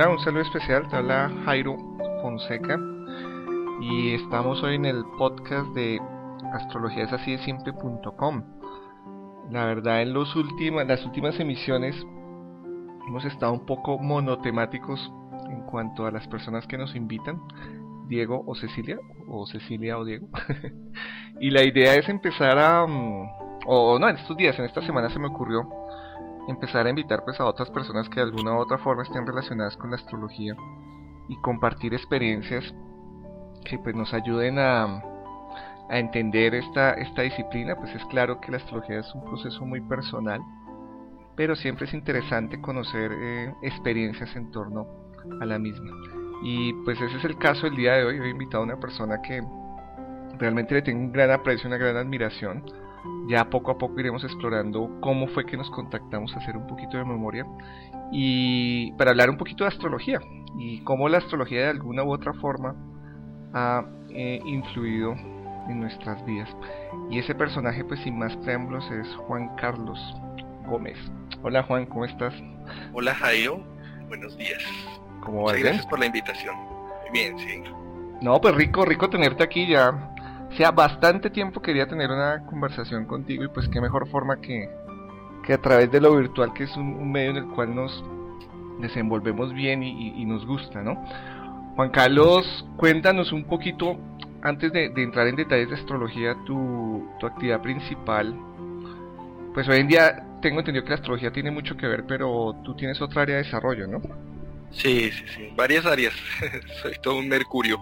Hola, un saludo especial, te habla Jairo Fonseca y estamos hoy en el podcast de astrologiasasidesimple.com. La verdad, en los últimos, las últimas emisiones hemos estado un poco monotemáticos en cuanto a las personas que nos invitan, Diego o Cecilia, o Cecilia o Diego. y la idea es empezar a, mm, o no, en estos días, en esta semana se me ocurrió empezar a invitar pues a otras personas que de alguna u otra forma estén relacionadas con la astrología y compartir experiencias que pues nos ayuden a, a entender esta, esta disciplina, pues es claro que la astrología es un proceso muy personal, pero siempre es interesante conocer eh, experiencias en torno a la misma. Y pues ese es el caso del día de hoy. He invitado a una persona que realmente le tengo un gran aprecio, una gran admiración ya poco a poco iremos explorando cómo fue que nos contactamos a hacer un poquito de memoria y para hablar un poquito de astrología y cómo la astrología de alguna u otra forma ha eh, influido en nuestras vidas. Y ese personaje, pues sin más preámbulos, es Juan Carlos Gómez. Hola Juan, ¿cómo estás? Hola Jairo, buenos días. ¿Cómo vas? Gracias por la invitación. Bien, sí. No, pues rico, rico tenerte aquí ya sea bastante tiempo quería tener una conversación contigo y pues qué mejor forma que, que a través de lo virtual, que es un, medio en el cual nos desenvolvemos bien y, nos gusta, ¿no? Juan Carlos, cuéntanos un poquito, antes de, entrar en detalles de astrología, tu, tu actividad principal. Pues hoy en día tengo entendido que la astrología tiene mucho que ver, pero tú tienes otra área de desarrollo, ¿no? Sí, sí, sí, varias áreas. Soy todo un mercurio.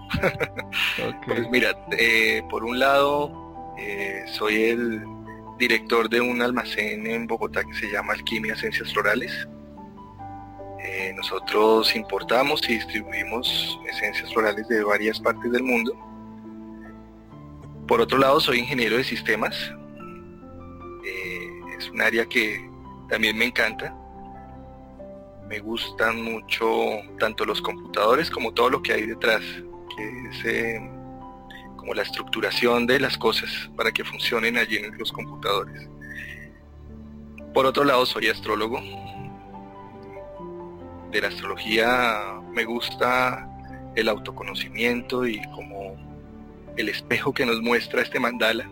Pues mira, eh, por un lado, eh, soy el director de un almacén en Bogotá que se llama Alquimia Esencias Florales. Eh, nosotros importamos y distribuimos esencias florales de varias partes del mundo. Por otro lado, soy ingeniero de sistemas. es un área que también me encanta me gustan mucho tanto los computadores como todo lo que hay detrás, que es eh, como la estructuración de las cosas para que funcionen allí en los computadores. Por otro lado, soy astrólogo. De la astrología me gusta el autoconocimiento y como el espejo que nos muestra este mandala.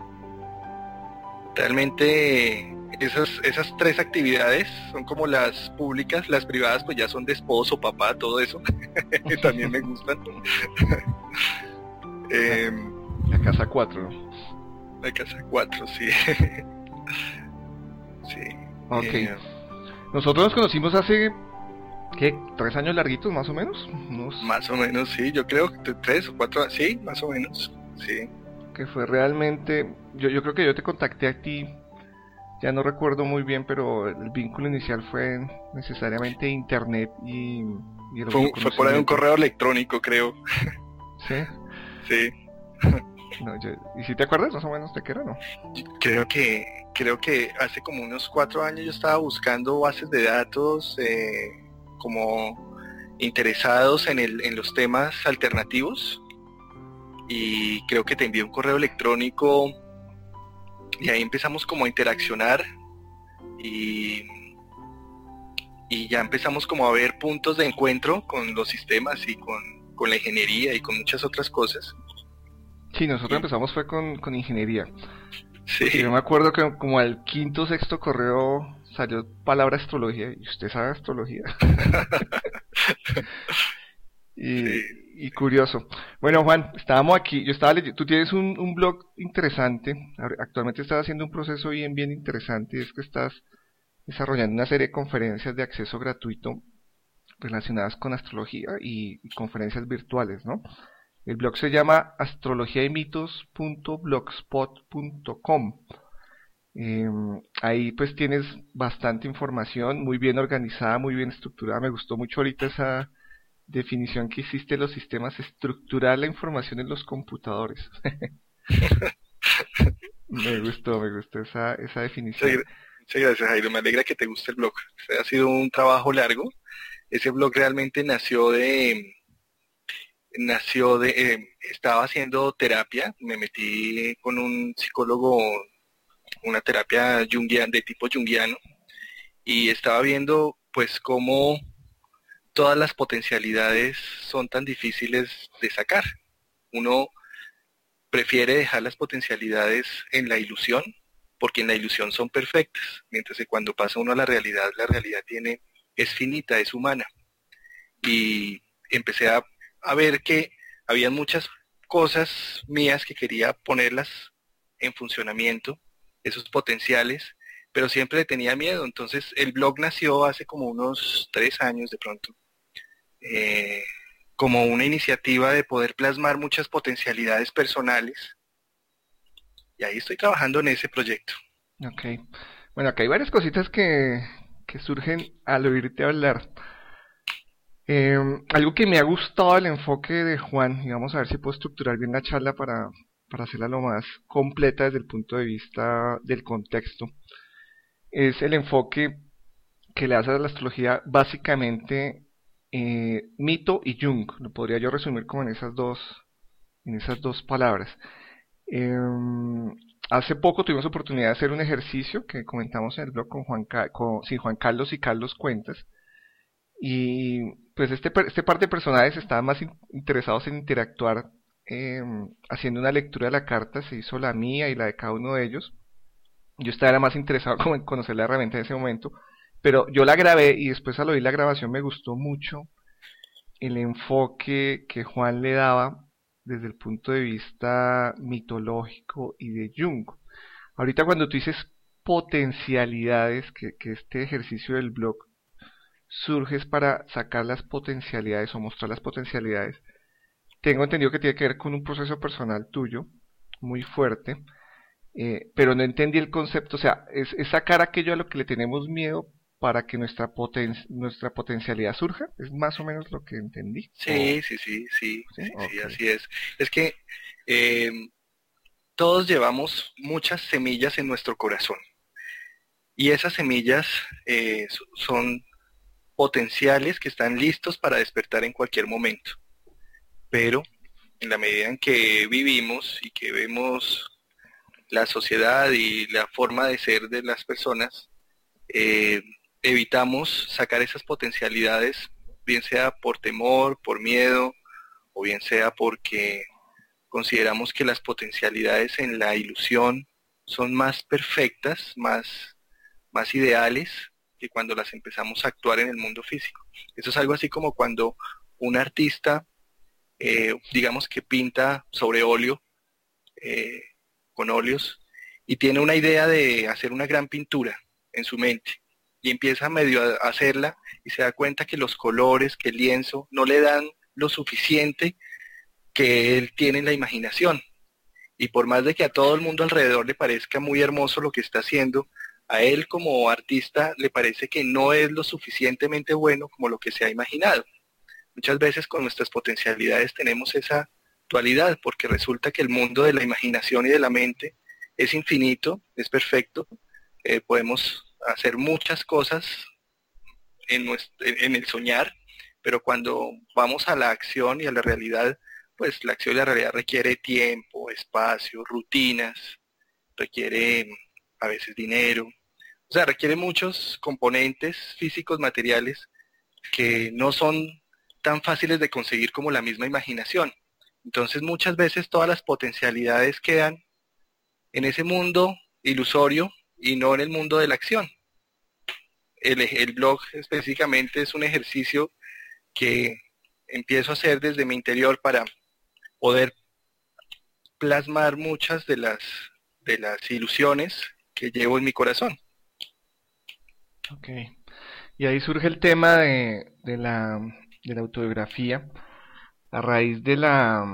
Realmente esas, esas tres actividades son como las públicas, las privadas pues ya son de esposo, papá, todo eso. También me gustan. Em, la casa 4. La casa 4, sí. sí. Ok. Eh, Nosotros nos conocimos hace, ¿qué? ¿Tres años larguitos más o menos? Más o menos, sí. Yo creo que tres o cuatro, sí, más o menos, sí. Que fue realmente, yo, yo creo que yo te contacté a ti ya no recuerdo muy bien, pero el vínculo inicial fue necesariamente internet y... fue, por ahí un correo electrónico, creo. ¿Sí? Sí. ¿Y si te acuerdas más o menos de qué era, no? Creo que, creo que hace como unos cuatro años yo estaba buscando bases de datos eh, como interesados en, el, en los temas alternativos y creo que te envié un correo electrónico y ahí empezamos como a interaccionar y, y ya empezamos como a ver puntos de encuentro con los sistemas y con, la ingeniería y con muchas otras cosas. Sí, nosotros empezamos fue con, ingeniería. Sí. yo me acuerdo que como al quinto sexto correo salió palabra astrología y usted sabe astrología. y, y curioso. Bueno, Juan, estábamos aquí, yo estaba leyendo, tú tienes un, blog interesante, actualmente estás haciendo un proceso bien, bien interesante, es que estás desarrollando una serie de conferencias de acceso gratuito relacionadas con astrología y, conferencias virtuales, ¿no? El blog se llama astrologiaymitos.blogspot.com. Em, ahí pues tienes bastante información, muy bien organizada, muy bien estructurada. Me gustó mucho ahorita esa, definición que hiciste los sistemas, estructurar la información en los computadores. me gustó, me gustó esa, esa definición. Muchas gracias, Jairo. Me alegra que te guste el blog. Ha sido un trabajo largo. Ese blog realmente nació de, nació de, eh, estaba haciendo terapia, me metí con un psicólogo, una terapia junguiana, de tipo junguiano, y estaba viendo pues cómo todas las potencialidades son tan difíciles de sacar. Uno prefiere dejar las potencialidades en la ilusión, porque en la ilusión son perfectas, mientras que cuando pasa uno a la realidad, la realidad tiene, es finita, es humana. Y empecé a, a ver que había muchas cosas mías que quería ponerlas en funcionamiento, esos potenciales, pero siempre tenía miedo. Entonces el blog nació hace como unos tres años de pronto, eh, como una iniciativa de poder plasmar muchas potencialidades personales. Y ahí estoy trabajando en ese proyecto. Ok. Bueno, acá hay varias cositas que, que surgen al oírte hablar. Eh, algo que me ha gustado el enfoque de Juan, y vamos a ver si puedo estructurar bien la charla para, para hacerla lo más completa desde el punto de vista del contexto, es el enfoque que le hace a la astrología básicamente eh, mito y Jung. Lo podría yo resumir como en esas dos, en esas dos palabras. Em, hace poco tuvimos oportunidad de hacer un ejercicio que comentamos en el blog con Juan, Carlos y Carlos Cuentas. Y pues este, este par de personajes estaban más interesados en interactuar em, haciendo una lectura de la carta. Se hizo la mía y la de cada uno de ellos. Yo estaba más interesado en conocer la herramienta en ese momento. Pero yo la grabé y después al oír la grabación me gustó mucho el enfoque que Juan le daba desde el punto de vista mitológico y de Jung. Ahorita cuando tú dices potencialidades, que, este ejercicio del blog surge para sacar las potencialidades o mostrar las potencialidades, tengo entendido que tiene que ver con un proceso personal tuyo muy fuerte, eh, pero no entendí el concepto, o sea, es, es, sacar aquello a lo que le tenemos miedo para que nuestra, poten nuestra potencialidad surja? ¿Es más o menos lo que entendí? Sí, sí, sí, sí, sí, así es. Es que eh, todos llevamos muchas semillas en nuestro corazón y esas semillas eh, son potenciales que están listos para despertar en cualquier momento. Pero en la medida en que vivimos y que vemos la sociedad y la forma de ser de las personas, eh, evitamos sacar esas potencialidades, bien sea por temor, por miedo, o bien sea porque consideramos que las potencialidades en la ilusión son más perfectas, más, más ideales que cuando las empezamos a actuar en el mundo físico. Eso es algo así como cuando un artista, eh, digamos que pinta sobre óleo, eh, con óleos, y tiene una idea de hacer una gran pintura en su mente y empieza medio a hacerla y se da cuenta que los colores, que el lienzo no le dan lo suficiente que él tiene en la imaginación. Y por más de que a todo el mundo alrededor le parezca muy hermoso lo que está haciendo, a él como artista le parece que no es lo suficientemente bueno como lo que se ha imaginado. Muchas veces con nuestras potencialidades tenemos esa dualidad, porque resulta que el mundo de la imaginación y de la mente es infinito, es perfecto, eh, podemos hacer muchas cosas en, en el soñar, pero cuando vamos a la acción y a la realidad, pues la acción y la realidad requiere tiempo, espacio, rutinas, requiere a veces dinero, o sea, requiere muchos componentes físicos, materiales, que no son tan fáciles de conseguir como la misma imaginación. Entonces muchas veces todas las potencialidades quedan en ese mundo ilusorio y no en el mundo de la acción. El, blog específicamente es un ejercicio que empiezo a hacer desde mi interior para poder plasmar muchas de las de las ilusiones que llevo en mi corazón. Ok. Y ahí surge el tema de, de, la, de la autobiografía a raíz de la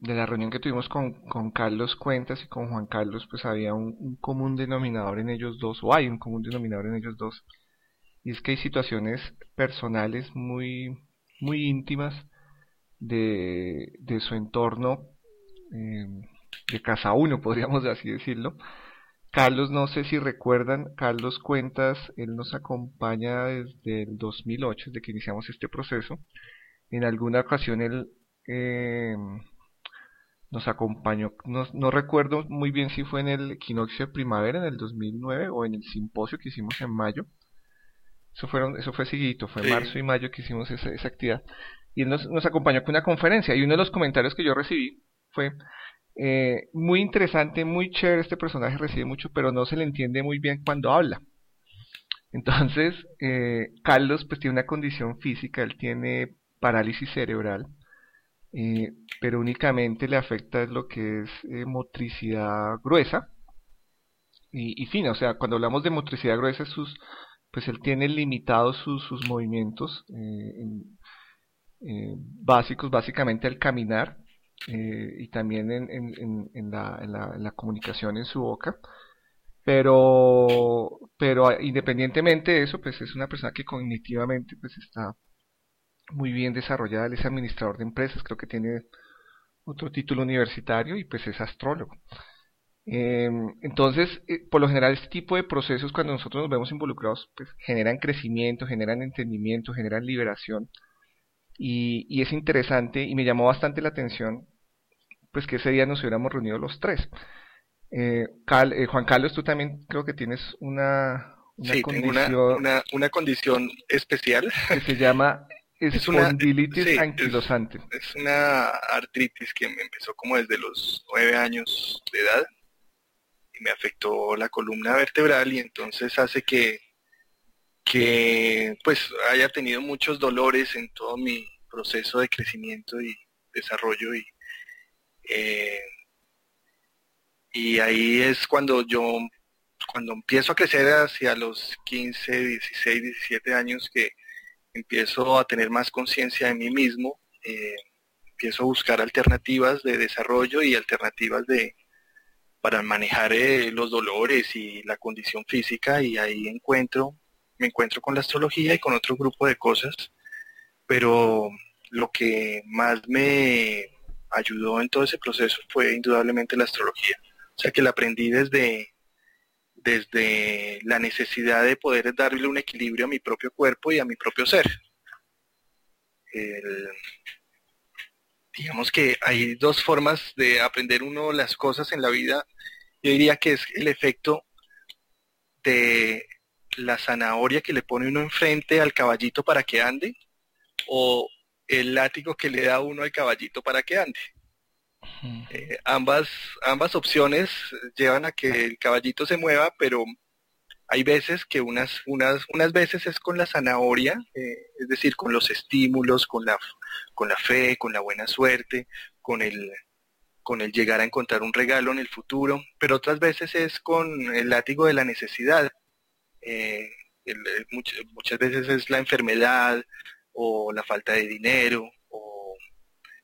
de la reunión que tuvimos con, con, Carlos Cuentas y con Juan Carlos, pues había un, común denominador en ellos dos, o hay un común denominador en ellos dos, y es que hay situaciones personales muy, muy íntimas de, de su entorno, eh, de casa uno, podríamos así decirlo. Carlos, no sé si recuerdan, Carlos Cuentas, él nos acompaña desde el 2008, desde que iniciamos este proceso. En alguna ocasión él... Eh, nos acompañó, no, no, recuerdo muy bien si fue en el equinoccio de primavera en el 2009 o en el simposio que hicimos en mayo, Eso, fueron, eso fue seguidito, fue marzo y mayo que hicimos esa, esa actividad. Y él nos, nos, acompañó con una conferencia. Y uno de los comentarios que yo recibí fue eh, muy interesante, muy chévere. Este personaje recibe mucho, pero no se le entiende muy bien cuando habla. Entonces, eh, Carlos pues tiene una condición física, él tiene parálisis cerebral, eh, pero únicamente le afecta lo que es eh, motricidad gruesa y, fina. O sea, cuando hablamos de motricidad gruesa, sus, pues él tiene limitados sus, movimientos básicos, básicamente al caminar y también en, en, la, en la comunicación en su boca. Pero, pero independientemente de eso, pues es una persona que cognitivamente pues está muy bien desarrollada, él es administrador de empresas, creo que tiene otro título universitario y pues es astrólogo. Em, entonces, eh, por lo general, este tipo de procesos, cuando nosotros nos vemos involucrados, pues generan crecimiento, generan entendimiento, generan liberación. Y, y es interesante y me llamó bastante la atención, pues que ese día nos hubiéramos reunido los tres. Eh, eh, Juan Carlos, tú también creo que tienes una, una condición. una, condición especial. Que se llama espondilitis es anquilosante. Es, una artritis que me empezó como desde los nueve años de edad y me afectó la columna vertebral y entonces hace que, que pues haya tenido muchos dolores en todo mi proceso de crecimiento y desarrollo y eh, y ahí es cuando yo, cuando empiezo a crecer hacia los 15, 16, 17 años, que empiezo a tener más conciencia de mí mismo, eh, empiezo a buscar alternativas de desarrollo y alternativas de para manejar eh, los dolores y la condición física y ahí encuentro, me encuentro con la astrología y con otro grupo de cosas, pero lo que más me ayudó en todo ese proceso fue indudablemente la astrología. O sea que la aprendí desde, desde la necesidad de poder darle un equilibrio a mi propio cuerpo y a mi propio ser. digamos que hay dos formas de aprender uno las cosas en la vida. Yo diría que es el efecto de la zanahoria que le pone uno enfrente al caballito para que ande o el látigo que le da uno al caballito para que ande. Eh, ambas, ambas opciones llevan a que el caballito se mueva, pero hay veces que unas, unas, unas veces es con la zanahoria, eh, es decir, con los estímulos, con la, con la fe, con la buena suerte, con el, con el llegar a encontrar un regalo en el futuro, pero otras veces es con el látigo de la necesidad. Eh, muchas, muchas veces es la enfermedad o la falta de dinero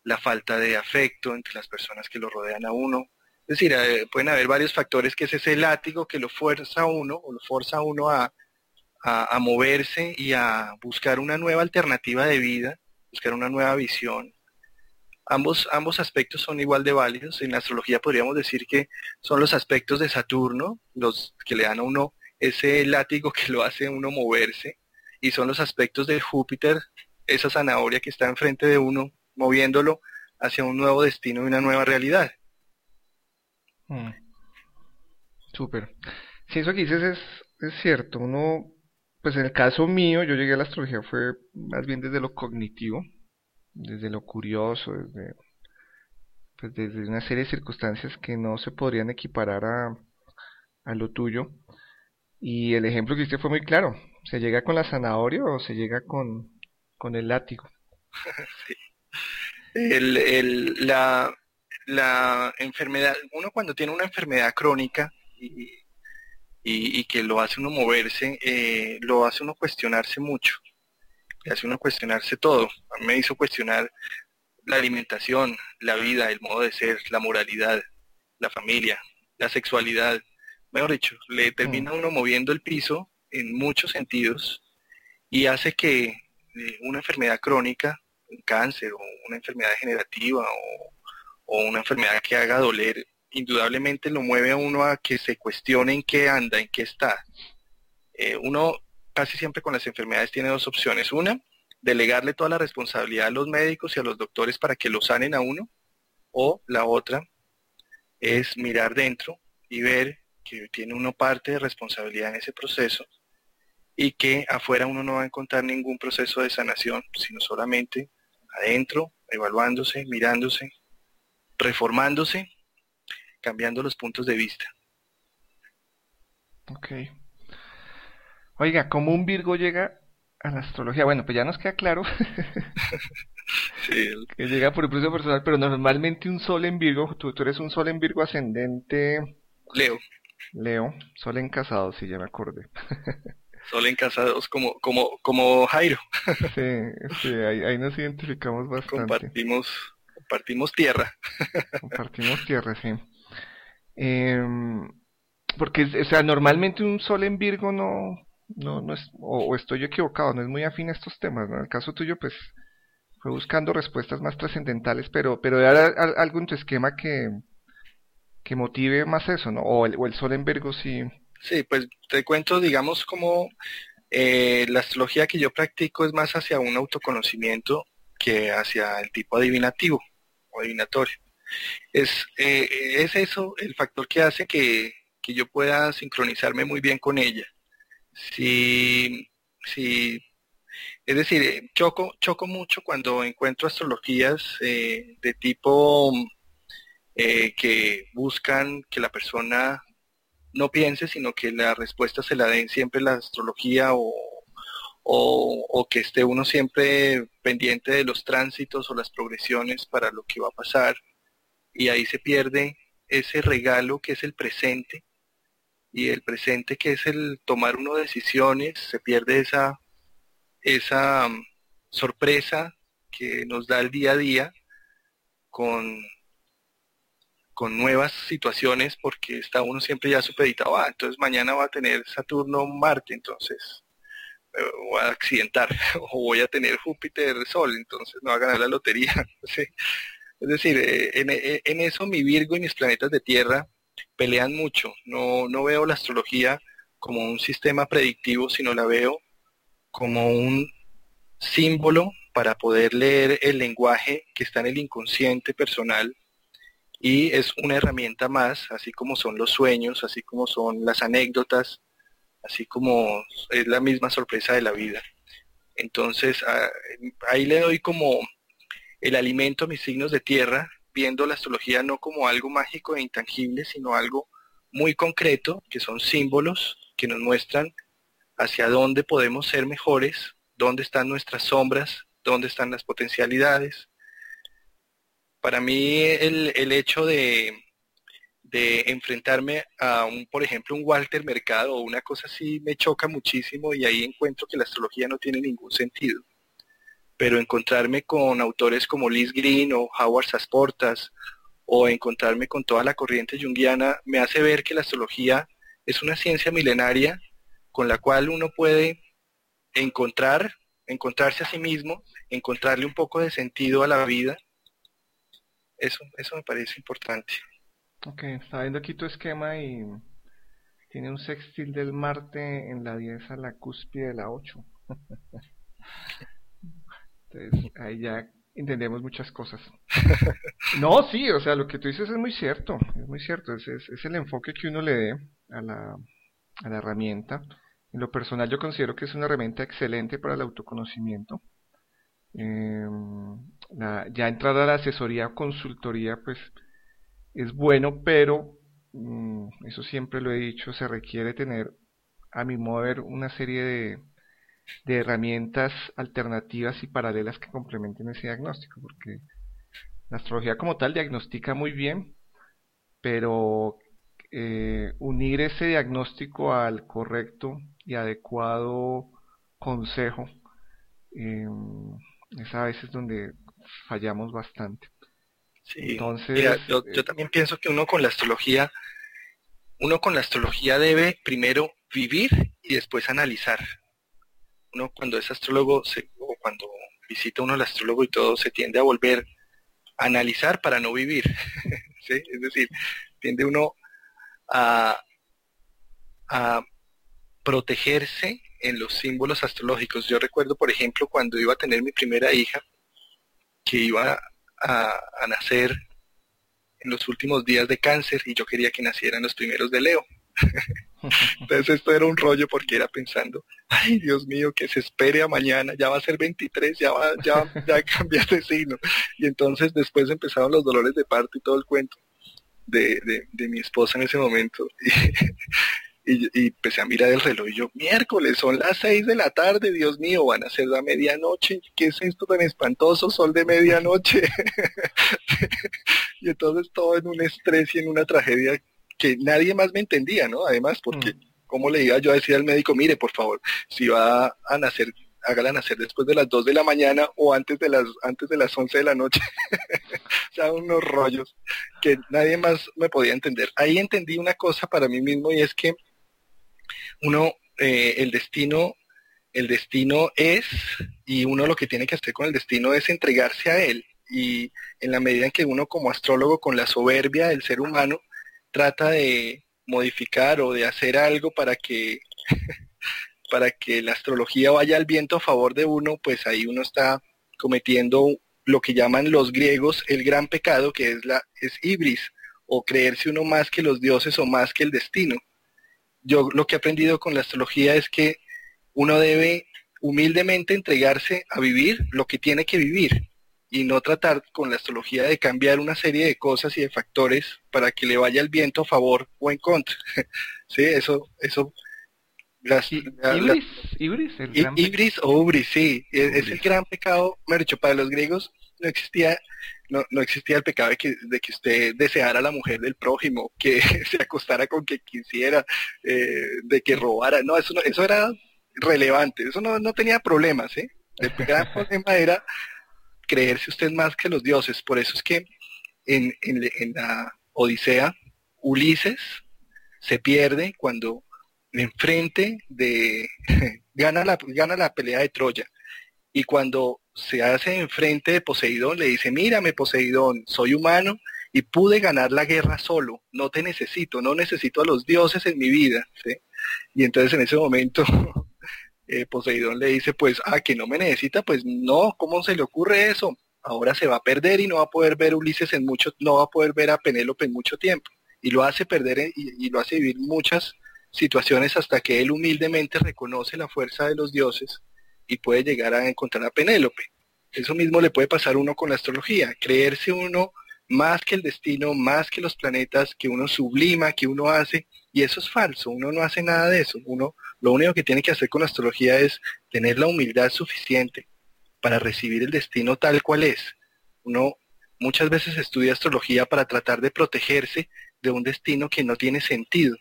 la falta de afecto entre las personas que lo rodean a uno. Es decir, eh, pueden haber varios factores que es ese látigo que lo fuerza a uno o lo forza a uno a, a, moverse y a buscar una nueva alternativa de vida, buscar una nueva visión. Ambos, ambos aspectos son igual de válidos. En astrología podríamos decir que son los aspectos de Saturno los que le dan a uno ese látigo que lo hace uno moverse y son los aspectos de Júpiter, esa zanahoria que está enfrente de uno moviéndolo hacia un nuevo destino y una nueva realidad. Mm. Súper. Si eso que dices es, es cierto, uno, pues en el caso mío, yo llegué a la astrología fue más bien desde lo cognitivo, desde lo curioso, desde, pues desde una serie de circunstancias que no se podrían equiparar a, a lo tuyo. Y el ejemplo que hiciste fue muy claro. ¿Se llega con la zanahoria o se llega con, con el látigo? sí el, la, la enfermedad, uno cuando tiene una enfermedad crónica y, y, que lo hace uno moverse, eh, lo hace uno cuestionarse mucho, le hace uno cuestionarse todo. A mí me hizo cuestionar la alimentación, la vida, el modo de ser, la moralidad, la familia, la sexualidad. Mejor dicho, le termina mm. uno moviendo el piso en muchos sentidos y hace que eh, una enfermedad crónica un cáncer o una enfermedad degenerativa o, una enfermedad que haga doler, indudablemente lo mueve a uno a que se cuestione en qué anda, en qué está. Eh, uno casi siempre con las enfermedades tiene dos opciones. Una, delegarle toda la responsabilidad a los médicos y a los doctores para que lo sanen a uno. O la otra es mirar dentro y ver que tiene uno parte de responsabilidad en ese proceso y que afuera uno no va a encontrar ningún proceso de sanación, sino solamente adentro, evaluándose, mirándose, reformándose, cambiando los puntos de vista. Ok. Oiga, ¿cómo un Virgo llega a la astrología? Bueno, pues ya nos queda claro que llega por el proceso personal, pero normalmente un Sol en Virgo, tú, tú eres un Sol en Virgo ascendente... Leo. Leo, Sol en casado, si ya me acordé. Sol en casados como, como, como Jairo. sí, sí, ahí, nos identificamos bastante. Compartimos, compartimos tierra. compartimos tierra, sí. Em, porque, o sea, normalmente un sol en Virgo no, no, no es, o, estoy equivocado, no es muy afín a estos temas, ¿no? En el caso tuyo, pues, fue buscando respuestas más trascendentales, pero, pero era algo en tu esquema que, que motive más eso, ¿no? O el, o el sol en Virgo sí Sí, pues te cuento, digamos, como eh, la astrología que yo practico es más hacia un autoconocimiento que hacia el tipo adivinativo o adivinatorio. Es, eh, es eso el factor que hace que, yo pueda sincronizarme muy bien con ella. Si, si, es decir, choco, choco mucho cuando encuentro astrologías eh, de tipo que buscan que la persona no piense, sino que la respuesta se la den siempre la astrología o, o, que esté uno siempre pendiente de los tránsitos o las progresiones para lo que va a pasar. Y ahí se pierde ese regalo que es el presente y el presente que es el tomar uno decisiones, se pierde esa, esa um, sorpresa que nos da el día a día con con nuevas situaciones porque está uno siempre ya supeditado, ah, entonces mañana va a tener Saturno Marte, entonces me voy a accidentar, o voy a tener Júpiter Sol, entonces no va a ganar la lotería. Es decir, eh, eh, en, eso mi Virgo y mis planetas de tierra pelean mucho. No, no veo la astrología como un sistema predictivo, sino la veo como un símbolo para poder leer el lenguaje que está en el inconsciente personal y es una herramienta más, así como son los sueños, así como son las anécdotas, así como es la misma sorpresa de la vida. Entonces ah, ahí le doy como el alimento a mis signos de tierra, viendo la astrología no como algo mágico e intangible, sino algo muy concreto, que son símbolos que nos muestran hacia dónde podemos ser mejores, dónde están nuestras sombras, dónde están las potencialidades, para mí el, el hecho de, de enfrentarme a un, por ejemplo, un Walter Mercado o una cosa así me choca muchísimo y ahí encuentro que la astrología no tiene ningún sentido. Pero encontrarme con autores como Liz Green o Howard Sasportas o encontrarme con toda la corriente junguiana me hace ver que la astrología es una ciencia milenaria con la cual uno puede encontrar, encontrarse a sí mismo, encontrarle un poco de sentido a la vida eso, eso me parece importante. Ok, está viendo aquí tu esquema y tiene un sextil del Marte en la 10 a la cúspide de la 8. Entonces, ahí ya entendemos muchas cosas. No, sí, o sea, lo que tú dices es muy cierto, es muy cierto, es, es, el enfoque que uno le dé a la, a la herramienta. En lo personal yo considero que es una herramienta excelente para el autoconocimiento. Eh, ya entrar a la asesoría o consultoría, pues es bueno, pero mm, eso siempre lo he dicho, se requiere tener, a mi modo de ver, una serie de, de herramientas alternativas y paralelas que complementen ese diagnóstico, porque la astrología como tal diagnostica muy bien, pero eh, unir ese diagnóstico al correcto y adecuado consejo eh, es a veces donde fallamos bastante. Sí, Entonces, yo, yo, también pienso que uno con la astrología, uno con la astrología debe primero vivir y después analizar. Uno cuando es astrólogo se, o cuando visita uno al astrólogo y todo se tiende a volver a analizar para no vivir. ¿sí? Es decir, tiende uno a, a protegerse en los símbolos astrológicos. Yo recuerdo, por ejemplo, cuando iba a tener mi primera hija, que iba a, nacer en los últimos días de cáncer y yo quería que naciera en los primeros de Leo. Entonces esto era un rollo porque era pensando, ay Dios mío, que se espere a mañana, ya va a ser 23, ya va, ya, ya cambia de signo. Y entonces después empezaron los dolores de parto y todo el cuento de, de, mi esposa en ese momento. y, empecé a mirar el reloj y yo, miércoles, son las 6 de la tarde, Dios mío, van a ser la medianoche, ¿qué es esto tan espantoso? Sol de medianoche. y entonces todo en un estrés y en una tragedia que nadie más me entendía, ¿no? Además, porque, mm. ¿cómo le iba yo a decir al médico, mire, por favor, si va a nacer, hágala nacer después de las 2 de la mañana o antes de las, antes de las 11 de la noche? o sea, unos rollos que nadie más me podía entender. Ahí entendí una cosa para mí mismo y es que uno, eh, el destino, el destino es, y uno lo que tiene que hacer con el destino es entregarse a él. Y en la medida en que uno como astrólogo con la soberbia del ser humano trata de modificar o de hacer algo para que para que la astrología vaya al viento a favor de uno, pues ahí uno está cometiendo lo que llaman los griegos el gran pecado, que es la es ibris o creerse uno más que los dioses o más que el destino. Yo lo que he aprendido con la astrología es que uno debe humildemente entregarse a vivir lo que tiene que vivir y no tratar con la astrología de cambiar una serie de cosas y de factores para que le vaya el viento a favor o en contra. sí, eso, eso. Las, ibris, ibris, o ubris, sí, es, el gran pecado, me dicho, para los griegos no existía, no, no existía el pecado de que, de que usted deseara a la mujer del prójimo, que se acostara con quien quisiera, eh, de que robara, no, eso no, eso era relevante, eso no, no tenía problemas, ¿eh? El gran problema era creerse usted más que los dioses. Por eso es que en, en, la Odisea, Ulises se pierde cuando enfrente de gana la, gana la pelea de Troya. Y cuando se hace enfrente de Poseidón, le dice, mírame Poseidón, soy humano y pude ganar la guerra solo, no te necesito, no necesito a los dioses en mi vida. Y entonces en ese momento eh, Poseidón le dice, pues, ah, que no me necesita, pues no, ¿cómo se le ocurre eso? Ahora se va a perder y no va a poder ver a Ulises en mucho, no va a poder ver a Penélope en mucho tiempo. Y lo hace perder y, lo hace vivir muchas situaciones hasta que él humildemente reconoce la fuerza de los dioses y puede llegar a encontrar a Penélope. Eso mismo le puede pasar uno con la astrología, creerse uno más que el destino, más que los planetas, que uno sublima, que uno hace, y eso es falso, uno no hace nada de eso, uno lo único que tiene que hacer con la astrología es tener la humildad suficiente para recibir el destino tal cual es. Uno muchas veces estudia astrología para tratar de protegerse de un destino que no tiene sentido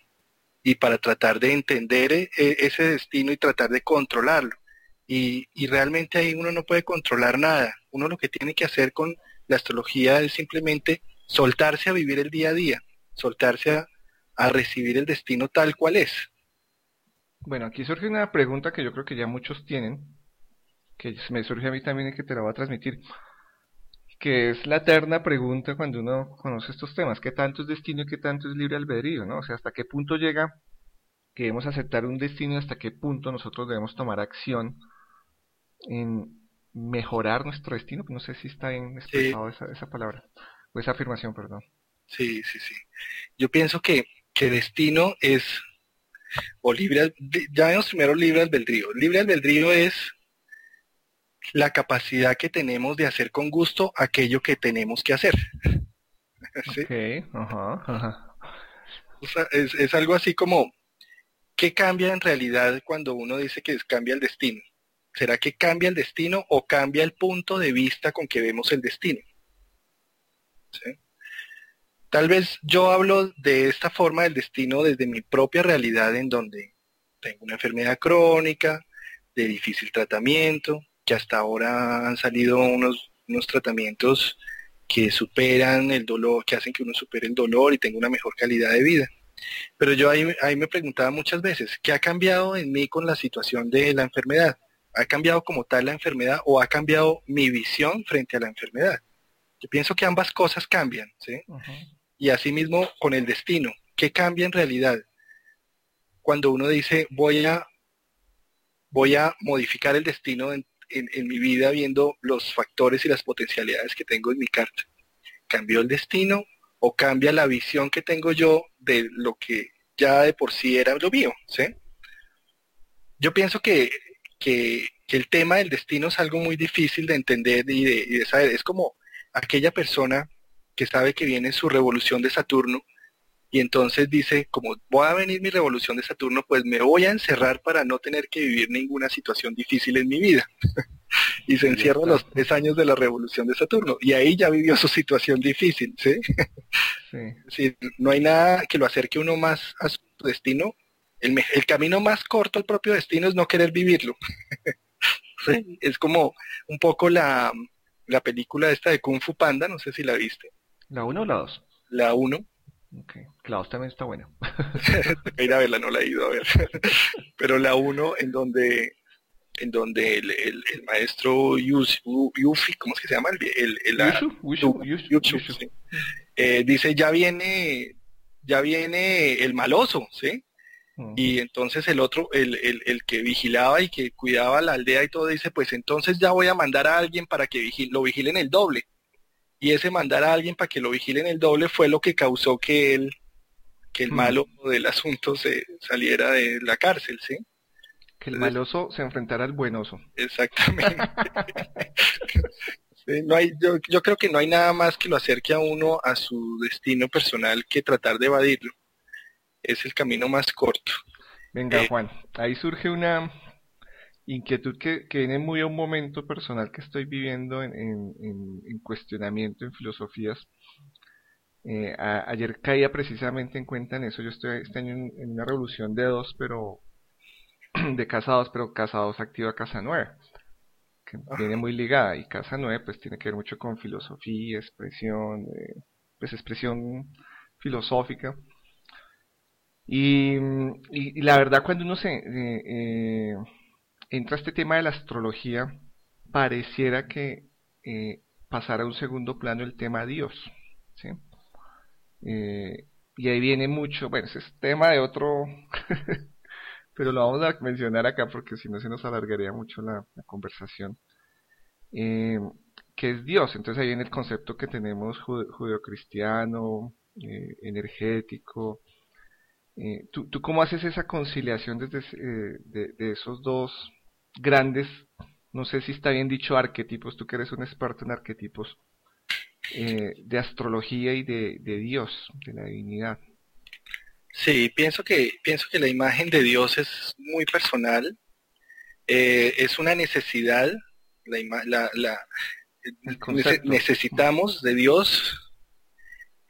y para tratar de entender eh, ese destino y tratar de controlarlo. Y, realmente ahí uno no puede controlar nada. Uno lo que tiene que hacer con la astrología es simplemente soltarse a vivir el día a día, soltarse a recibir el destino tal cual es. Bueno, aquí surge una pregunta que yo creo que ya muchos tienen, que me surge a mí también y que te la voy a transmitir, que es la eterna pregunta cuando uno conoce estos temas, ¿qué tanto es destino y qué tanto es libre albedrío? ¿no? O sea, ¿hasta qué punto llega que debemos aceptar un destino y hasta qué punto nosotros debemos tomar acción en mejorar nuestro destino? No sé si está bien expresado esa, esa palabra, o esa afirmación, perdón. Sí, sí, sí. Yo pienso que, que destino es o libre, ya vemos primero libre albedrío. Libre albedrío es la capacidad que tenemos de hacer con gusto aquello que tenemos que hacer. es, algo así como, ¿qué cambia en realidad cuando uno dice que cambia el destino? ¿Será que cambia el destino o cambia el punto de vista con que vemos el destino? Tal vez yo hablo de esta forma del destino desde mi propia realidad en donde tengo una enfermedad crónica, de difícil tratamiento, que hasta ahora han salido unos, unos tratamientos que superan el dolor, que hacen que uno supere el dolor y tenga una mejor calidad de vida. Pero yo ahí, ahí me preguntaba muchas veces, ¿qué ha cambiado en mí con la situación de la enfermedad? ¿Ha cambiado como tal la enfermedad o ha cambiado mi visión frente a la enfermedad? Yo pienso que ambas cosas cambian, ¿sí? y asimismo con el destino. ¿Qué cambia en realidad? Cuando uno dice voy a, voy a modificar el destino en, mi vida viendo los factores y las potencialidades que tengo en mi carta. ¿Cambió el destino o cambia la visión que tengo yo de lo que ya de por sí era lo mío, ¿sí? Yo pienso que, que, el tema del destino es algo muy difícil de entender y de, y de saber. Es como aquella persona que sabe que viene su revolución de Saturno y entonces dice, como voy a venir mi revolución de Saturno, pues me voy a encerrar para no tener que vivir ninguna situación difícil en mi vida. y se encierra los tres años de la revolución de Saturno. Y ahí ya vivió su situación difícil, ¿sí? sí. no hay nada que lo acerque uno más a su destino. El, el camino más corto al propio destino es no querer vivirlo. Es como un poco la, la película esta de Kung Fu Panda, no sé si la viste. ¿La 1 o la 2? La 1 Ok, Klaus también está buena. ir a verla, no la he ido a ver. Pero la uno en donde en donde el, el, maestro Yufi, ¿cómo es que se llama? El, el, eh, dice, ya viene, ya viene el maloso, ¿sí? Y entonces el otro, el, el, el, que vigilaba y que cuidaba la aldea y todo, dice, pues entonces ya voy a mandar a alguien para que lo vigilen el doble y ese mandar a alguien para que lo vigilen el doble fue lo que causó que él, que el malo del asunto se saliera de la cárcel, ¿sí? Que el maloso se enfrentara al buenoso. Exactamente. no hay, yo, yo creo que no hay nada más que lo acerque a uno a su destino personal que tratar de evadirlo. Es el camino más corto. Venga, eh, Juan, ahí surge una, inquietud que, que, viene muy a un momento personal que estoy viviendo en, en, cuestionamiento, en filosofías. Eh, ayer caía precisamente en cuenta en eso. Yo estoy este año en, una revolución de dos, pero de casados, pero casados activa casa nueve, que viene muy ligada. Y casa nueve, pues tiene que ver mucho con filosofía, expresión, eh, pues expresión filosófica. Y, la verdad, cuando uno se eh, eh entra este tema de la astrología, pareciera que eh, pasara a un segundo plano el tema Dios. ¿sí? Y ahí viene mucho, bueno, ese es tema de otro, pero lo vamos a mencionar acá porque si no se nos alargaría mucho la, conversación. Que es Dios? Entonces ahí viene el concepto que tenemos judeocristiano, eh, energético. Eh, ¿tú, ¿tú, cómo haces esa conciliación desde, de, de, esos dos grandes, no sé si está bien dicho, arquetipos, tú que eres un experto en arquetipos, eh, de astrología y de, Dios, de la divinidad. Sí, pienso que, pienso que la imagen de Dios es muy personal, eh, es una necesidad, la, la, necesitamos de Dios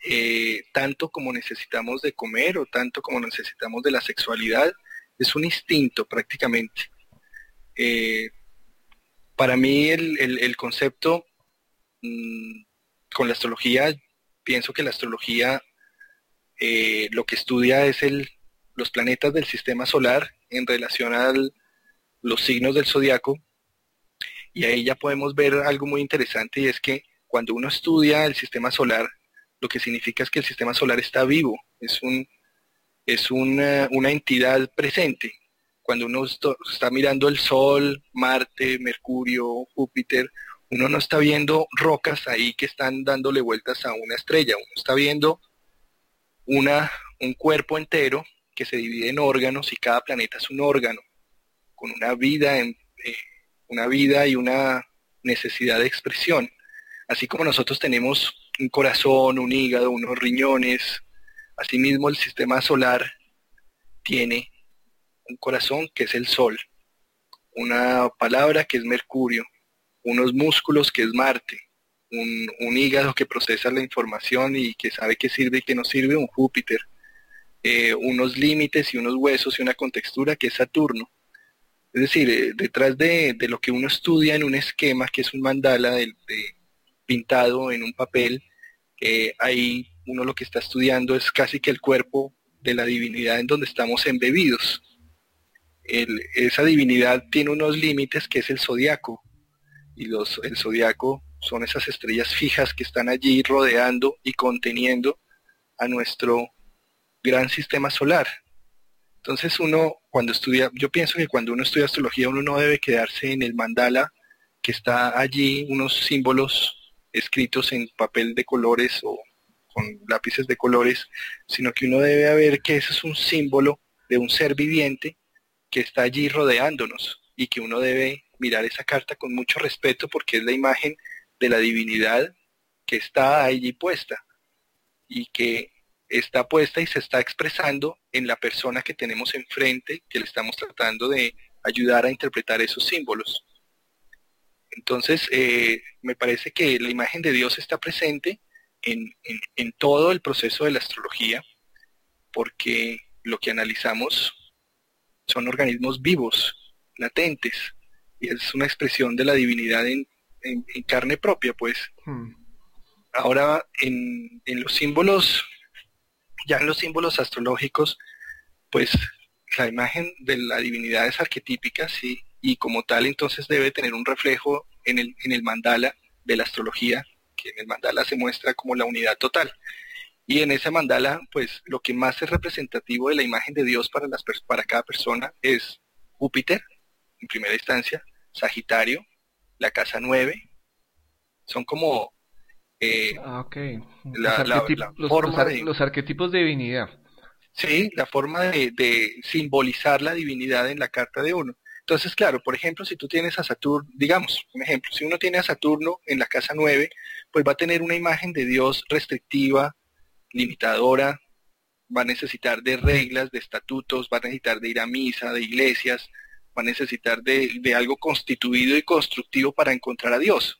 eh, tanto como necesitamos de comer o tanto como necesitamos de la sexualidad, es un instinto prácticamente. Eh, para mí el, concepto mm, con la astrología, pienso que la astrología eh, lo que estudia es el, los planetas del sistema solar en relación a los signos del zodiaco. Y ahí ya podemos ver algo muy interesante y es que cuando uno estudia el sistema solar, lo que significa es que el sistema solar está vivo, es, un, es una, una entidad presente, cuando uno está mirando el Sol, Marte, Mercurio, Júpiter, uno no está viendo rocas ahí que están dándole vueltas a una estrella, uno está viendo una, un cuerpo entero que se divide en órganos y cada planeta es un órgano, con una vida, en, eh, una vida y una necesidad de expresión. Así como nosotros tenemos un corazón, un hígado, unos riñones, asimismo el sistema solar tiene un corazón que es el sol, una palabra que es Mercurio, unos músculos que es Marte, un, hígado que procesa la información y que sabe qué sirve y qué no sirve, un Júpiter, eh, unos límites y unos huesos y una contextura que es Saturno. Es decir, eh, detrás de, lo que uno estudia en un esquema, que es un mandala de, pintado en un papel, ahí uno lo que está estudiando es casi que el cuerpo de la divinidad en donde estamos embebidos esa divinidad tiene unos límites que es el zodiaco. Y los, el zodiaco son esas estrellas fijas que están allí rodeando y conteniendo a nuestro gran sistema solar. Entonces uno cuando estudia, yo pienso que cuando uno estudia astrología uno no debe quedarse en el mandala que está allí, unos símbolos escritos en papel de colores o, con lápices de colores, sino que uno debe ver que ese es un símbolo de un ser viviente que está allí rodeándonos y que uno debe mirar esa carta con mucho respeto porque es la imagen de la divinidad que está allí puesta y que está puesta y se está expresando en la persona que tenemos enfrente, que le estamos tratando de ayudar a interpretar esos símbolos. Entonces, eh, me parece que la imagen de Dios está presente en, en todo el proceso de la astrología, porque lo que analizamos son organismos vivos, latentes, y es una expresión de la divinidad en, carne propia, pues. Hmm. Ahora, en, los símbolos, ya en los símbolos astrológicos, pues la imagen de la divinidad es arquetípica, sí, y como tal entonces debe tener un reflejo en el, en el mandala de la astrología, que en el mandala se muestra como la unidad total. Y en ese mandala, pues lo que más es representativo de la imagen de Dios para, las, para cada persona es Júpiter, en primera instancia, Sagitario, la casa 9, son como eh, ah, los, forma de, los arquetipos de divinidad. Sí, la forma de, simbolizar la divinidad en la carta de uno. Entonces, claro, por ejemplo, si tú tienes a Saturno, digamos, un ejemplo, si uno tiene a Saturno en la casa 9, pues va a tener una imagen de Dios restrictiva, limitadora, va a necesitar de reglas, de estatutos, va a necesitar de ir a misa, de iglesias, va a necesitar de, algo constituido y constructivo para encontrar a Dios.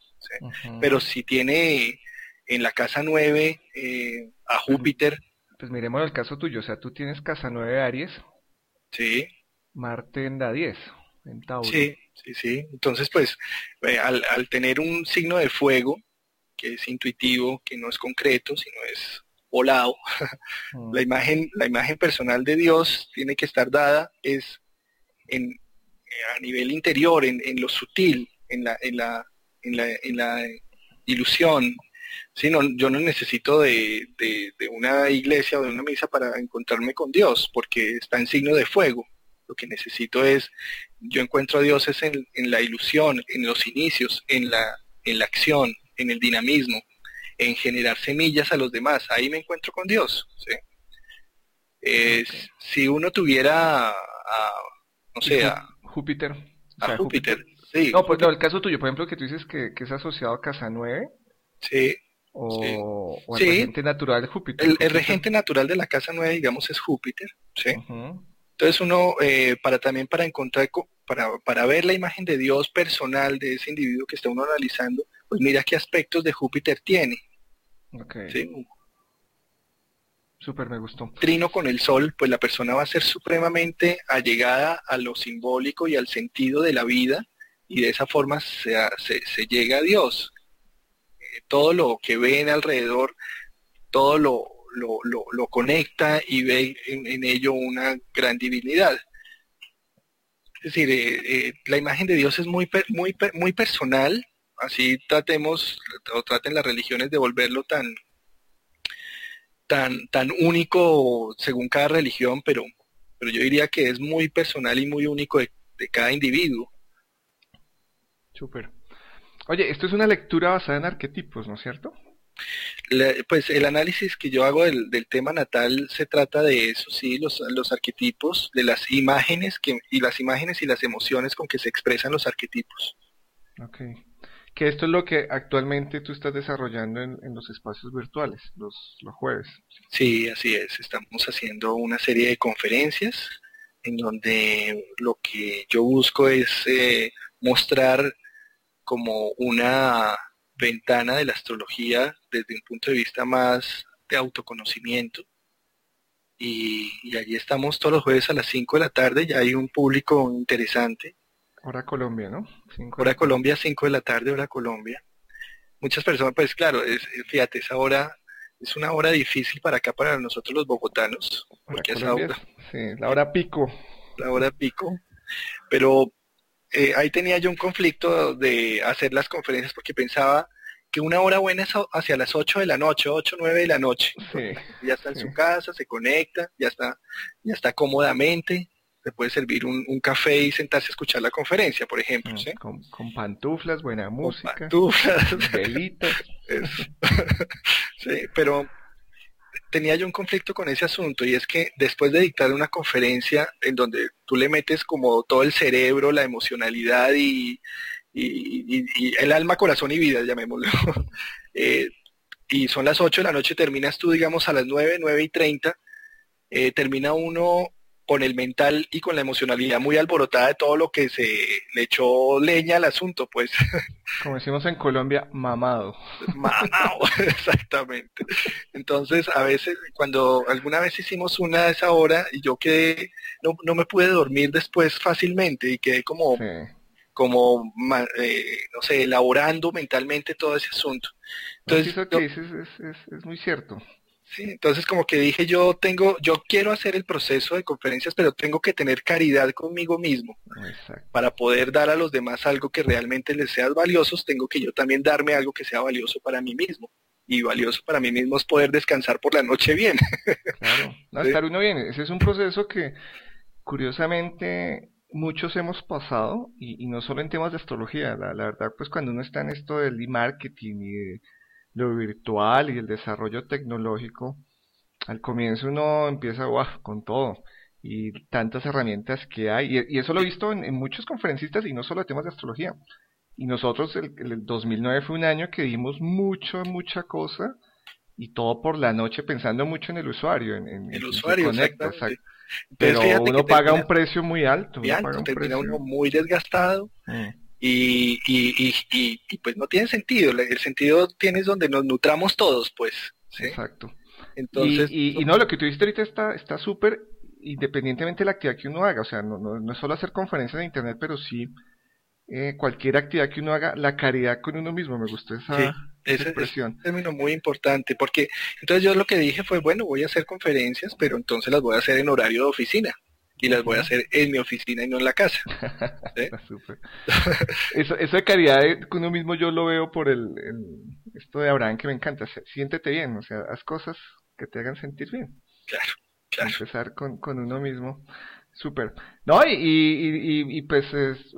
Pero si tiene en la casa 9 eh, a Júpiter. Pues miremos el caso tuyo, o sea, tú tienes casa 9 Aries. Sí. Marte en la 10, en Tauro. Sí, sí, sí. Entonces, pues, eh, al, al tener un signo de fuego, que es intuitivo, que no es concreto, sino es volado. Mm. la, imagen, la imagen personal de Dios tiene que estar dada es en, a nivel interior, en, en lo sutil, en la, en la, en la, en la ilusión. Sí, no, yo no necesito de, de, una iglesia o de una misa para encontrarme con Dios, porque está en signo de fuego. Lo que necesito es, yo encuentro a Dios es en, en la ilusión, en los inicios, en la, en la acción, en el dinamismo en generar semillas a los demás. Ahí me encuentro con Dios. Si uno tuviera, no sé, a Júpiter. a Júpiter, sí. No, pues no, el caso tuyo, por ejemplo, que tú dices que, es asociado a Casa 9. Sí. O, el regente natural de Júpiter. El, regente natural de la Casa 9, digamos, es Júpiter. ¿sí? Entonces uno, eh, para también para encontrar, para, para ver la imagen de Dios personal de ese individuo que está uno analizando, pues mira qué aspectos de Júpiter tiene. Okay. ¿sí? Súper, me gustó. Trino con el Sol, pues la persona va a ser supremamente allegada a lo simbólico y al sentido de la vida y de esa forma se, se, llega a Dios. Eh, todo lo que ve en alrededor, todo lo, lo, lo, conecta y ve en, ello una gran divinidad. Es decir, eh, eh, la imagen de Dios es muy, muy, muy personal, así tratemos o traten las religiones de volverlo tan tan tan único según cada religión pero pero yo diría que es muy personal y muy único de, cada individuo Súper. Oye, esto es una lectura basada en arquetipos, ¿no es cierto? Pues el análisis que yo hago del, del, tema natal se trata de eso, sí, los, los arquetipos, de las imágenes que, y las imágenes y las emociones con que se expresan los arquetipos. Ok que esto es lo que actualmente tú estás desarrollando en, los espacios virtuales, los, los jueves. Sí, así es. Estamos haciendo una serie de conferencias en donde lo que yo busco es eh, mostrar como una ventana de la astrología desde un punto de vista más de autoconocimiento. Y, y allí estamos todos los jueves a las 5 de la tarde, ya hay un público interesante Hora Colombia, ¿no? hora Colombia, 5 de la tarde, hora Colombia. Muchas personas, pues claro, es, fíjate, esa hora es una hora difícil para acá, para nosotros los bogotanos. Porque es hora, sí, la hora pico. La hora pico. Pero eh, ahí tenía yo un conflicto de hacer las conferencias porque pensaba que una hora buena es hacia las 8 de la noche, 8, 9 de la noche. ya está en su casa, se conecta, ya está, ya está cómodamente, le puede servir un, café y sentarse a escuchar la conferencia, por ejemplo. Mm, ¿sí? Con, pantuflas, buena música. Pantuflas. Velitas. sí, pero tenía yo un conflicto con ese asunto y es que después de dictar una conferencia en donde tú le metes como todo el cerebro, la emocionalidad y, el alma, corazón y vida, llamémoslo, eh, y son las 8 de la noche, terminas tú, digamos, a las 9, 9 y 30, eh, termina uno con el mental y con la emocionalidad muy alborotada de todo lo que se le echó leña al asunto, pues. Como decimos en Colombia, mamado. Mamado, exactamente. Entonces, a veces, cuando alguna vez hicimos una de esa hora y yo quedé, no, no me pude dormir después fácilmente y quedé como, como, eh, no sé, elaborando mentalmente todo ese asunto. Entonces, eso que dices es, es muy cierto. Sí, entonces como que dije yo tengo, yo quiero hacer el proceso de conferencias, pero tengo que tener caridad conmigo mismo. Para poder dar a los demás algo que realmente les sea valioso, tengo que yo también darme algo que sea valioso para mí mismo. Y valioso para mí mismo es poder descansar por la noche bien. Claro, no, estar uno bien. Ese es un proceso que curiosamente muchos hemos pasado y, no solo en temas de astrología. La, la, verdad, pues cuando uno está en esto del e-marketing y de lo virtual y el desarrollo tecnológico, al comienzo uno empieza con todo y tantas herramientas que hay. Y, eso lo he visto en, muchos conferencistas y no solo de temas de astrología. Y nosotros el, el 2009 fue un año que dimos mucho, mucha cosa y todo por la noche pensando mucho en el usuario, en, el usuario, Pero uno paga un precio muy alto. Muy alto, termina uno muy desgastado. Mm. Y, y, y, y, pues no tiene sentido. El sentido tienes donde nos nutramos todos, pues. Exacto. Entonces, y, no, lo que tú dijiste ahorita está está súper independientemente de la actividad que uno haga. O sea, no, no, es solo hacer conferencias en internet, pero sí eh, cualquier actividad que uno haga, la caridad con uno mismo. Me gustó esa, expresión. Es un término muy importante, porque entonces yo lo que dije fue, bueno, voy a hacer conferencias, pero entonces las voy a hacer en horario de oficina y las voy a hacer en mi oficina y no en la casa. eso, eso de caridad que uno mismo yo lo veo por el, esto de Abraham que me encanta. Siéntete bien, o sea, haz cosas que te hagan sentir bien. Claro, claro. Empezar con, con uno mismo. Súper. No, y, y, y, pues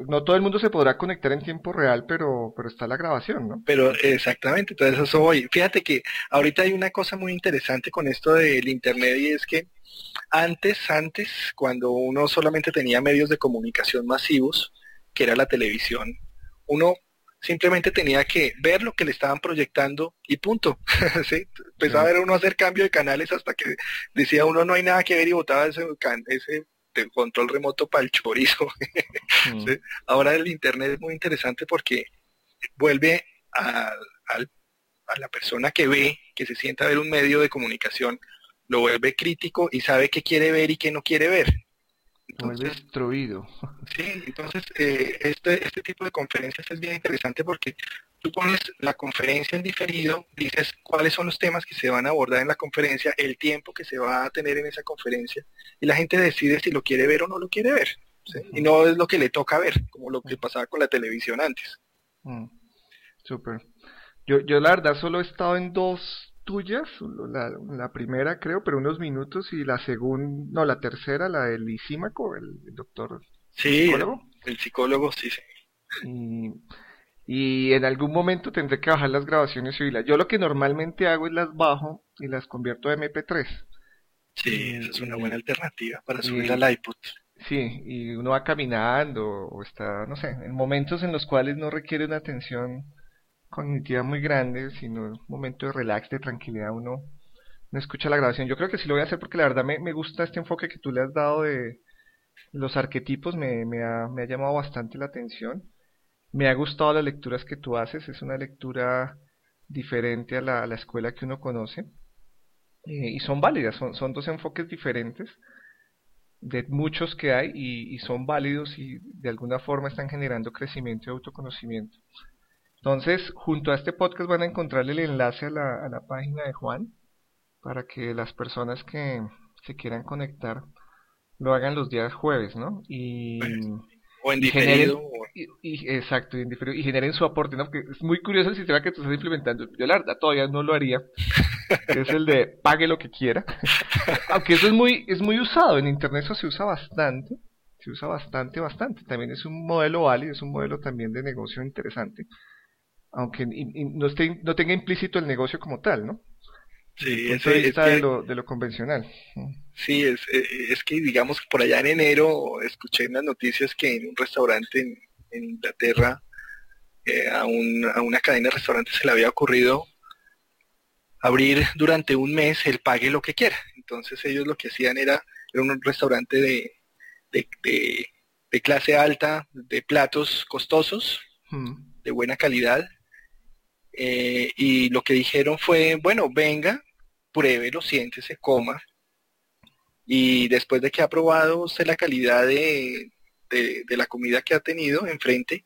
no todo el mundo se podrá conectar en tiempo real, pero, pero está la grabación, ¿no? Pero exactamente, entonces eso voy. Fíjate que ahorita hay una cosa muy interesante con esto del Internet y es que antes, antes, cuando uno solamente tenía medios de comunicación masivos, que era la televisión, uno simplemente tenía que ver lo que le estaban proyectando y punto. ¿sí? Empezaba a ver uno hacer cambio de canales hasta que decía uno no hay nada que ver y botaba ese, ese control remoto para el chorizo. Mm. Ahora el Internet es muy interesante porque vuelve a, a, la persona que ve, que se sienta a ver un medio de comunicación, lo vuelve crítico y sabe qué quiere ver y qué no quiere ver. Entonces, destruido. Sí, entonces eh, este, este tipo de conferencias es bien interesante porque tú pones la conferencia en diferido, dices cuáles son los temas que se van a abordar en la conferencia, el tiempo que se va a tener en esa conferencia, y la gente decide si lo quiere ver o no lo quiere ver. Y no es lo que le toca ver, como lo que pasaba con la televisión antes. Mm. Súper. Yo, yo la verdad solo he estado en dos tuyas, la, primera creo, pero unos minutos, y la segunda, no, la tercera, la del Lisímaco, el, doctor sí, psicólogo. El, psicólogo, sí, sí. Y y en algún momento tendré que bajar las grabaciones y subirlas. Yo lo que normalmente hago es las bajo y las convierto a MP3. Sí, esa es una buena alternativa para subir al iPod. Sí, y uno va caminando o está, no sé, en momentos en los cuales no requiere una atención cognitiva muy grande, sino un momento de relax, de tranquilidad, uno no escucha la grabación. Yo creo que sí lo voy a hacer porque la verdad me, me gusta este enfoque que tú le has dado de los arquetipos, me, me, ha, me ha llamado bastante la atención. Me ha gustado las lecturas que tú haces, es una lectura diferente a la, escuela que uno conoce eh, y son válidas, son, son dos enfoques diferentes de muchos que hay y, son válidos y de alguna forma están generando crecimiento y autoconocimiento. Entonces, junto a este podcast van a encontrar el enlace a la, a la página de Juan para que las personas que se quieran conectar lo hagan los días jueves, ¿no? Y, o en diferido. Y, exacto, y en diferido, y generen su aporte, ¿no? Porque es muy curioso el sistema que tú estás implementando. Yo la verdad todavía no lo haría. es el de pague lo que quiera. Aunque eso es muy, es muy usado. En internet eso se usa bastante. Se usa bastante, bastante. También es un modelo válido, es un modelo también de negocio interesante. Aunque no, esté, no tenga implícito el negocio como tal, ¿no? Sí, es, de, lo, de lo convencional. Sí, es, eh, es que digamos por allá en enero escuché en las noticias que en un restaurante en, Inglaterra eh, a, un, a una cadena de restaurantes se le había ocurrido abrir durante un mes el pague lo que quiera. Entonces ellos lo que hacían era, era un restaurante de, de, clase alta, de platos costosos, hmm. de buena calidad. Eh, y lo que dijeron fue, bueno, venga, pruébelo, siéntese, coma. Y después de que ha probado usted la calidad de, de la comida que ha tenido enfrente,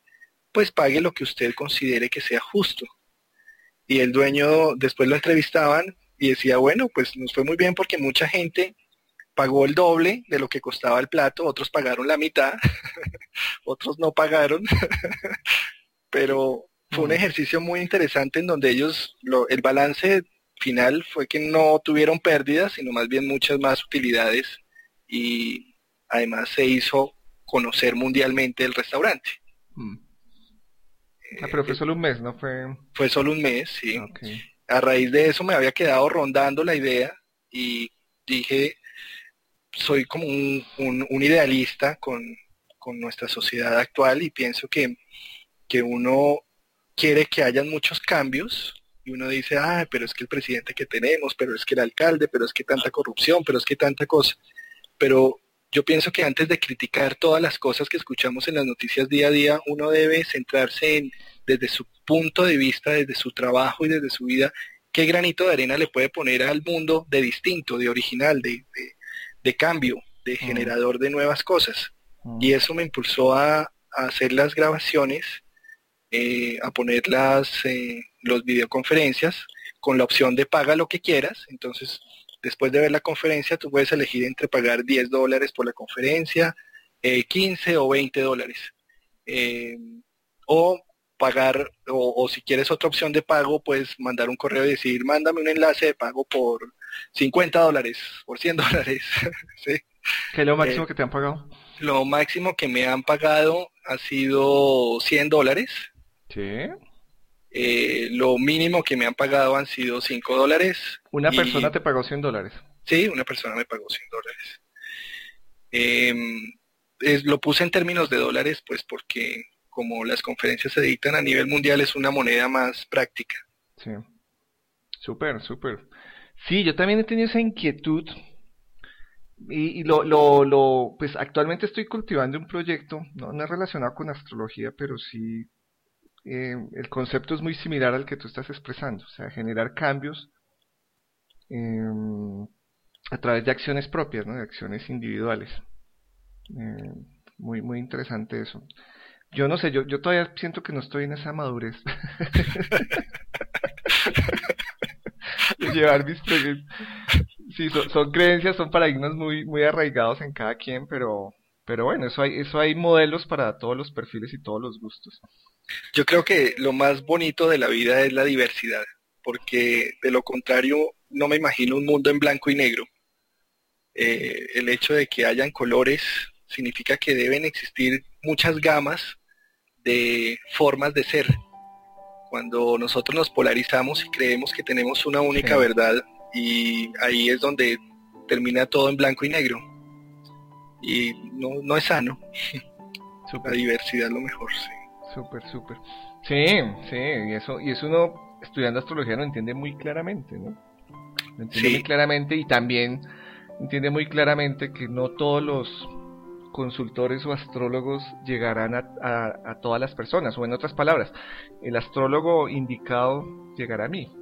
pues pague lo que usted considere que sea justo. Y el dueño después lo entrevistaban y decía, bueno, pues nos fue muy bien porque mucha gente pagó el doble de lo que costaba el plato, otros pagaron la mitad, otros no pagaron, pero fue un ejercicio muy interesante en donde ellos, lo, el balance final fue que no tuvieron pérdidas, sino más bien muchas más utilidades y además se hizo conocer mundialmente el restaurante. Mm. Ah, pero fue solo un mes, ¿no? Fue, fue solo un mes, sí. A raíz de eso me había quedado rondando la idea y dije, soy como un, un, idealista con, con, nuestra sociedad actual y pienso que, que uno quiere que hayan muchos cambios y uno dice, ah, pero es que el presidente que tenemos, pero es que el alcalde, pero es que tanta corrupción, pero es que tanta cosa. Pero yo pienso que antes de criticar todas las cosas que escuchamos en las noticias día a día, uno debe centrarse en, desde su punto de vista, desde su trabajo y desde su vida, qué granito de arena le puede poner al mundo de distinto, de original, de, de, cambio, de mm. generador de nuevas cosas. Mm. Y eso me impulsó a, hacer las grabaciones, eh, a poner las eh, los videoconferencias con la opción de paga lo que quieras. Entonces, después de ver la conferencia, tú puedes elegir entre pagar 10 dólares por la conferencia, 15 eh, o 20 dólares. Eh, o pagar, o, si quieres otra opción de pago, puedes mandar un correo y decir, mándame un enlace de pago por 50 dólares, por 100 dólares. ¿sí? ¿Qué es lo máximo eh, que te han pagado? Lo máximo que me han pagado ha sido 100 dólares. Sí. Eh, lo mínimo que me han pagado han sido 5 dólares. ¿Una persona te pagó 100 dólares? Sí, una persona me pagó 100 dólares. Em, lo puse en términos de dólares, pues porque como las conferencias se editan a nivel mundial es una moneda más práctica. Sí. Súper, súper. Sí, yo también he tenido esa inquietud y, lo, lo, lo, pues actualmente estoy cultivando un proyecto, no, no es relacionado con astrología, pero sí eh, el concepto es muy similar al que tú estás expresando, o sea, generar cambios em, a través de acciones propias, ¿no? de acciones individuales. Eh, muy, muy interesante eso. Yo no sé, yo, yo todavía siento que no estoy en esa madurez. llevar mis. Sí, son, son, creencias, son paradigmas muy, muy arraigados en cada quien, pero, pero bueno, eso hay, eso hay modelos para todos los perfiles y todos los gustos. Yo creo que lo más bonito de la vida es la diversidad, porque de lo contrario no me imagino un mundo en blanco y negro. Eh, el hecho de que hayan colores significa que deben existir muchas gamas de formas de ser. Cuando nosotros nos polarizamos y creemos que tenemos una única verdad y ahí es donde termina todo en blanco y negro. Y no, no es sano. La diversidad es lo mejor, sí. Súper, súper. Sí, sí, y eso, y eso uno estudiando astrología lo entiende muy claramente, ¿no? Lo entiende muy claramente y también entiende muy claramente que no todos los consultores o astrólogos llegarán a, todas las personas, o en otras palabras, el astrólogo indicado llegará a mí.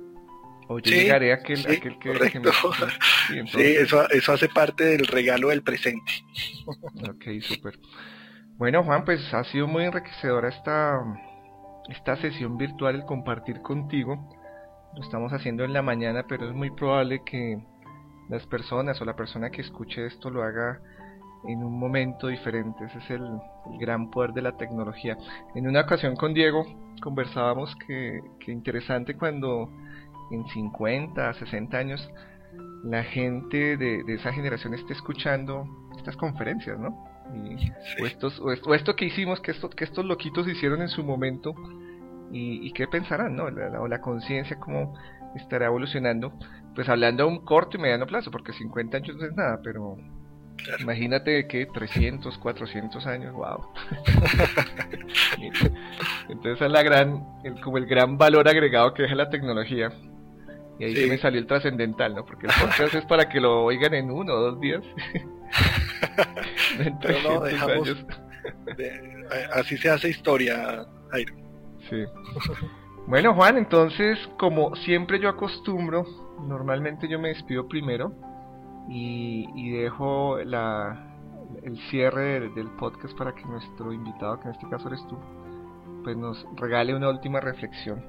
O yo llegaré a aquel, aquel que, correcto. Sí, eso, eso hace parte del regalo del presente. Ok, súper. Bueno, Juan, pues ha sido muy enriquecedora esta, esta sesión virtual, el compartir contigo. Lo estamos haciendo en la mañana, pero es muy probable que las personas o la persona que escuche esto lo haga en un momento diferente. Ese es el, gran poder de la tecnología. En una ocasión con Diego conversábamos que, que interesante cuando en 50, 60 años la gente de, de esa generación esté escuchando estas conferencias, ¿no? O, estos, o, esto, que hicimos, que, esto, que estos loquitos hicieron en su momento, y, qué pensarán, ¿no? La, o la conciencia, cómo estará evolucionando. pues hablando a un corto y mediano plazo, porque 50 años no es nada, pero imagínate que 300, 400 años, wow. Entonces es la gran, como el gran valor agregado que deja la tecnología. Y ahí se me salió el trascendental, ¿no? Porque el podcast es para que lo oigan en uno o dos días. no, dejamos, así se hace historia, Jairo. Sí. Bueno, Juan, entonces, como siempre yo acostumbro, normalmente yo me despido primero y, dejo la, el cierre del, podcast para que nuestro invitado, que en este caso eres tú, pues nos regale una última reflexión.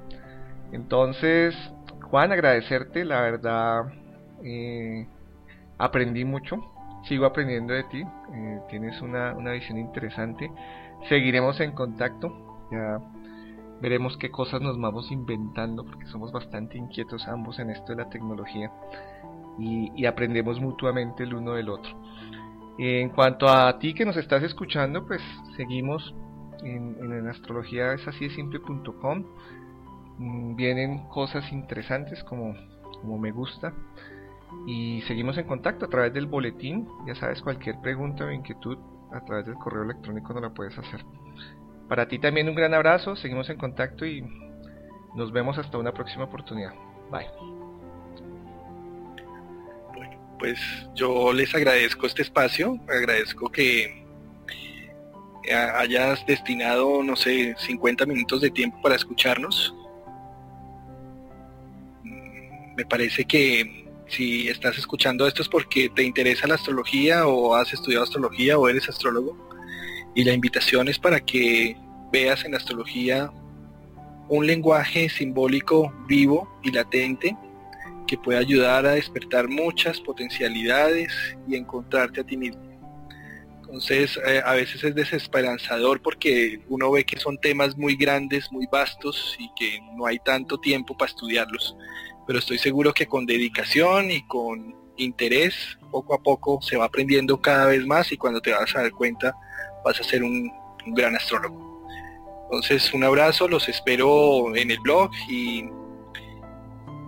Entonces, Juan, agradecerte, la verdad, eh, aprendí mucho, sigo aprendiendo de ti, eh, tienes una, una visión interesante, seguiremos en contacto, ya veremos qué cosas nos vamos inventando, porque somos bastante inquietos ambos en esto de la tecnología y, aprendemos mutuamente el uno del otro. En cuanto a ti que nos estás escuchando, pues seguimos en, en astrología es así de simple.com. Mm, vienen cosas interesantes como, como me gusta. Y seguimos en contacto a través del boletín. Ya sabes, cualquier pregunta o inquietud a través del correo electrónico no la puedes hacer. Para ti también un gran abrazo, seguimos en contacto y nos vemos hasta una próxima oportunidad. Bye. Bueno, pues yo les agradezco este espacio, agradezco que hayas destinado, no sé, 50 minutos de tiempo para escucharnos. Me parece que si estás escuchando esto es porque te interesa la astrología o has estudiado astrología o eres astrólogo y la invitación es para que veas en la astrología un lenguaje simbólico vivo y latente que puede ayudar a despertar muchas potencialidades y encontrarte a ti mismo. Entonces eh, a veces es desesperanzador porque uno ve que son temas muy grandes, muy vastos y que no hay tanto tiempo para estudiarlos. Pero estoy seguro que con dedicación y con interés, poco a poco se va aprendiendo cada vez más y cuando te vas a dar cuenta vas a ser un, gran astrólogo. Entonces, un abrazo, los espero en el blog y,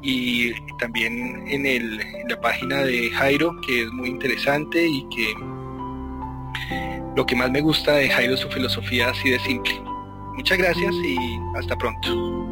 y también en, el, la página de Jairo, que es muy interesante y que lo que más me gusta de Jairo su filosofía así de simple. Muchas gracias y hasta pronto.